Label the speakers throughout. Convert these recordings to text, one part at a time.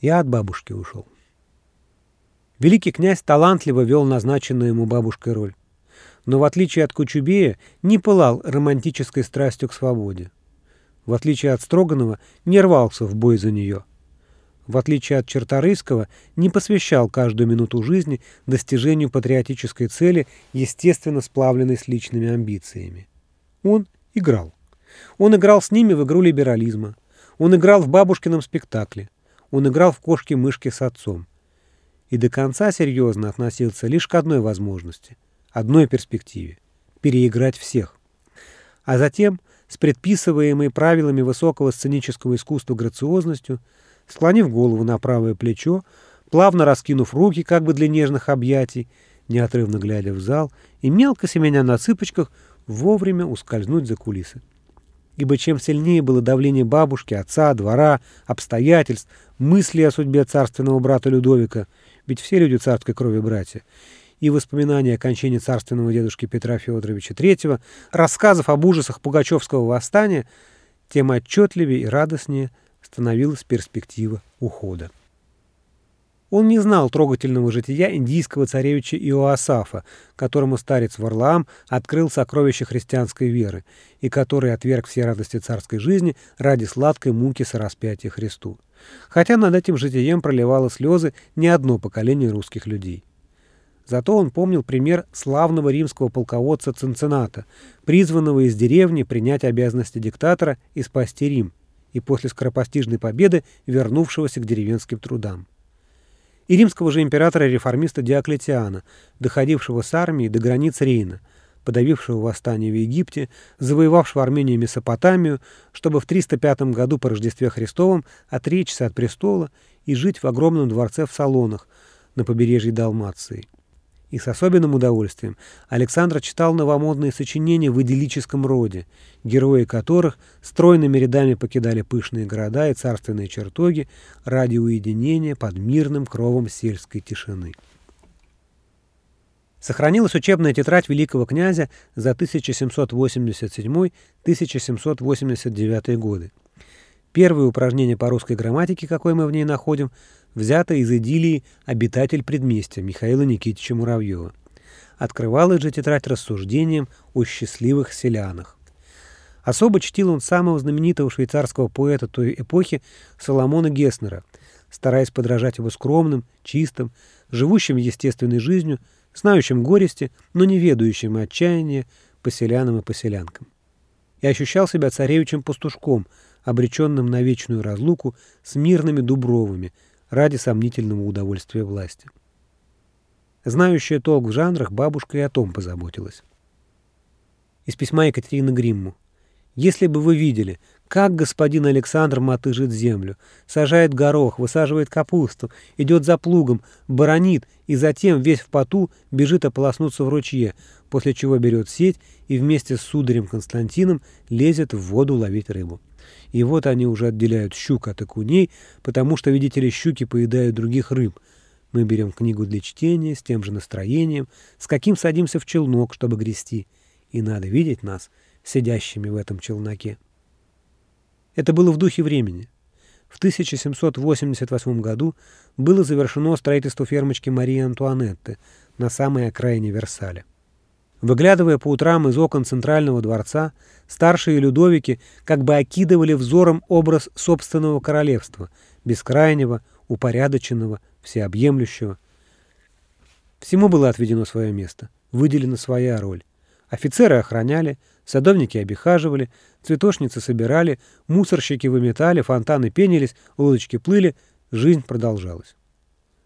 Speaker 1: Я от бабушки ушел. Великий князь талантливо вел назначенную ему бабушкой роль. Но в отличие от Кучубея не пылал романтической страстью к свободе. В отличие от Строганова не рвался в бой за нее. В отличие от Черторыйского не посвящал каждую минуту жизни достижению патриотической цели, естественно сплавленной с личными амбициями. Он играл. Он играл с ними в игру либерализма. Он играл в бабушкином спектакле. Он играл в кошки-мышки с отцом. И до конца серьезно относился лишь к одной возможности, одной перспективе – переиграть всех. А затем, с предписываемой правилами высокого сценического искусства грациозностью, склонив голову на правое плечо, плавно раскинув руки как бы для нежных объятий, неотрывно глядя в зал и мелко семеня на цыпочках, вовремя ускользнуть за кулисы ибо чем сильнее было давление бабушки, отца, двора, обстоятельств, мысли о судьбе царственного брата Людовика, ведь все люди царской крови братья, и воспоминания о кончине царственного дедушки Петра Федоровича III, рассказов об ужасах Пугачевского восстания, тем отчетливее и радостнее становилась перспектива ухода. Он не знал трогательного жития индийского царевича Иоасафа, которому старец Варлаам открыл сокровища христианской веры, и который отверг все радости царской жизни ради сладкой муки сораспятия Христу. Хотя над этим житием проливало слезы не одно поколение русских людей. Зато он помнил пример славного римского полководца Цинцината, призванного из деревни принять обязанности диктатора и спасти Рим, и после скоропостижной победы вернувшегося к деревенским трудам и римского же императора-реформиста Диоклетиана, доходившего с армией до границ Рейна, подавившего восстание в Египте, завоевавшего Армению и Месопотамию, чтобы в 305 году по Рождестве Христовом отречься от престола и жить в огромном дворце в Салонах на побережье Далмации и с особенным удовольствием Александр читал новомодные сочинения в идиллическом роде, герои которых стройными рядами покидали пышные города и царственные чертоги ради уединения под мирным кровом сельской тишины. Сохранилась учебная тетрадь великого князя за 1787-1789 годы. Первые упражнения по русской грамматике, какой мы в ней находим, взято из идиллии «Обитатель предместья» Михаила Никитича Муравьева. Открывалась же тетрадь рассуждением о счастливых селянах. Особо чтил он самого знаменитого швейцарского поэта той эпохи Соломона Геснера, стараясь подражать его скромным, чистым, живущим естественной жизнью, знающим горести, но не ведающим отчаяния поселянам и поселянкам. И ощущал себя царевичем-пастушком, обреченным на вечную разлуку с мирными дубровыми, ради сомнительного удовольствия власти. Знающая толк в жанрах, бабушка и о том позаботилась. Из письма Екатерины Гримму. «Если бы вы видели, как господин Александр мотыжит землю, сажает горох, высаживает капусту, идет за плугом, баронит и затем весь в поту бежит ополоснуться в ручье, после чего берет сеть и вместе с сударем Константином лезет в воду ловить рыбу. И вот они уже отделяют щук от окуней, потому что, видите ли, щуки поедают других рыб. Мы берем книгу для чтения с тем же настроением, с каким садимся в челнок, чтобы грести. И надо видеть нас, сидящими в этом челноке. Это было в духе времени. В 1788 году было завершено строительство фермочки Марии Антуанетты на самой окраине Версаля. Выглядывая по утрам из окон центрального дворца, старшие Людовики как бы окидывали взором образ собственного королевства, бескрайнего, упорядоченного, всеобъемлющего. Всему было отведено свое место, выделена своя роль. Офицеры охраняли, садовники обихаживали, цветошницы собирали, мусорщики выметали, фонтаны пенились, лодочки плыли, жизнь продолжалась.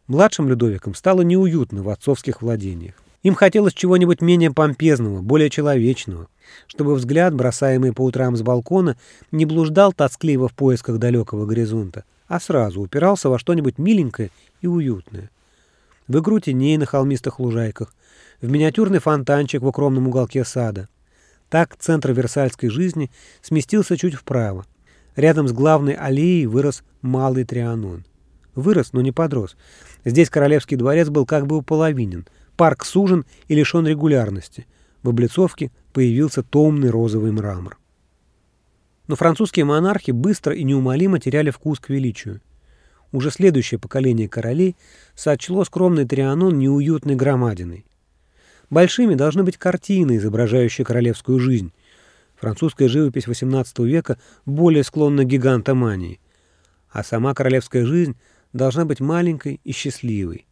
Speaker 1: Младшим Людовикам стало неуютно в отцовских владениях. Им хотелось чего-нибудь менее помпезного, более человечного, чтобы взгляд, бросаемый по утрам с балкона, не блуждал тоскливо в поисках далекого горизонта, а сразу упирался во что-нибудь миленькое и уютное. В игру теней на холмистых лужайках, в миниатюрный фонтанчик в укромном уголке сада. Так центр версальской жизни сместился чуть вправо. Рядом с главной аллеей вырос малый Трианон. Вырос, но не подрос. Здесь королевский дворец был как бы уполовинен — Парк сужен и лишен регулярности. В облицовке появился томный розовый мрамор. Но французские монархи быстро и неумолимо теряли вкус к величию. уже следующее поколение королей сочло скромный Трианон неуютной громадиной. Большими должны быть картины, изображающие королевскую жизнь. Французская живопись XVIII века более склонна к гигантомании, а сама королевская жизнь должна быть маленькой и счастливой.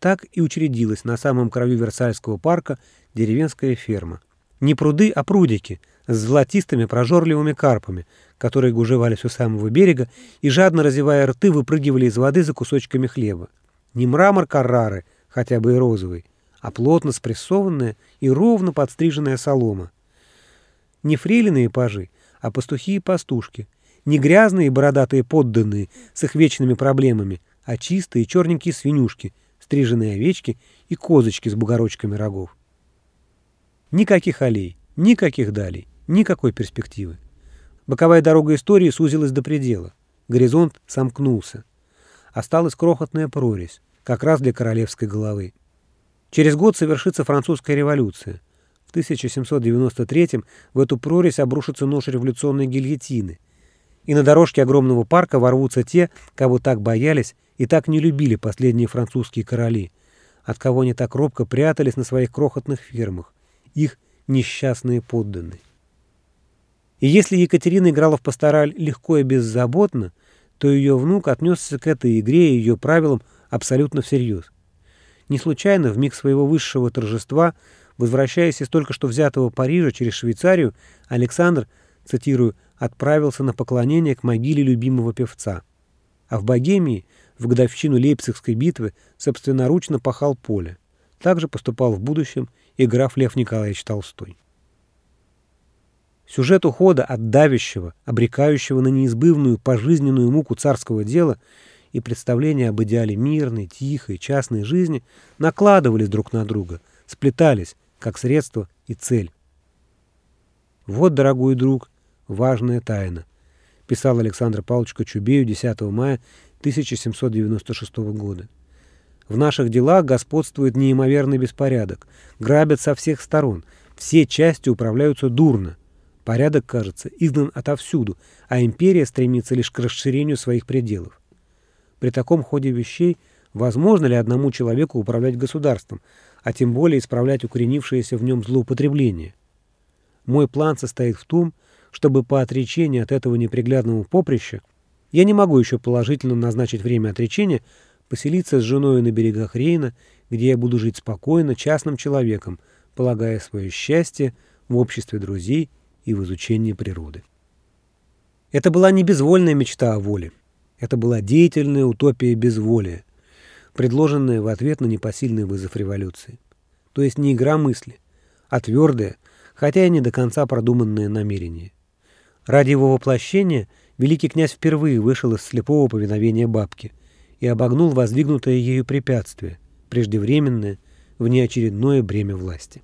Speaker 1: Так и учредилась на самом краю Версальского парка деревенская ферма. Не пруды, а прудики с золотистыми прожорливыми карпами, которые гужевались у самого берега и, жадно разевая рты, выпрыгивали из воды за кусочками хлеба. Не мрамор Каррары, хотя бы и розовый, а плотно спрессованная и ровно подстриженная солома. Не фрейлины и пажи, а пастухи и пастушки. Не грязные бородатые подданные с их вечными проблемами, а чистые черненькие свинюшки, стриженные овечки и козочки с бугорочками рогов. Никаких аллей, никаких далей, никакой перспективы. Боковая дорога истории сузилась до предела. Горизонт сомкнулся. Осталась крохотная прорезь, как раз для королевской головы. Через год совершится французская революция. В 1793 в эту прорезь обрушится нож революционной гильотины. И на дорожке огромного парка ворвутся те, кого так боялись и так не любили последние французские короли, от кого они так робко прятались на своих крохотных фермах, их несчастные подданные. И если Екатерина играла в пастораль легко и беззаботно, то ее внук отнесся к этой игре и ее правилам абсолютно всерьез. Не случайно в миг своего высшего торжества, возвращаясь из только что взятого Парижа через Швейцарию, Александр, цитирую, отправился на поклонение к могиле любимого певца. А в Богемии, в годовщину Лейпцигской битвы, собственноручно пахал поле. Так же поступал в будущем и граф Лев Николаевич Толстой. Сюжет ухода от давящего, обрекающего на неизбывную пожизненную муку царского дела и представление об идеале мирной, тихой, частной жизни накладывались друг на друга, сплетались, как средство и цель. «Вот, дорогой друг, важная тайна», писал Александр Павлович Кочубею 10 мая 1796 года. В наших делах господствует неимоверный беспорядок, грабят со всех сторон, все части управляются дурно, Порядок, кажется, изгнан отовсюду, а империя стремится лишь к расширению своих пределов. При таком ходе вещей возможно ли одному человеку управлять государством, а тем более исправлять укоренившееся в нем злоупотребление? Мой план состоит в том, чтобы по отречении от этого неприглядного поприща я не могу еще положительно назначить время отречения, поселиться с женой на берегах Рейна, где я буду жить спокойно, частным человеком, полагая свое счастье в обществе друзей и в изучении природы. Это была не безвольная мечта о воле. Это была деятельная утопия безволия, предложенная в ответ на непосильный вызов революции. То есть не игра мысли, а твердое, хотя и не до конца продуманное намерение. Ради его воплощения великий князь впервые вышел из слепого повиновения бабки и обогнул воздвигнутое ею препятствие, преждевременное, внеочередное бремя власти.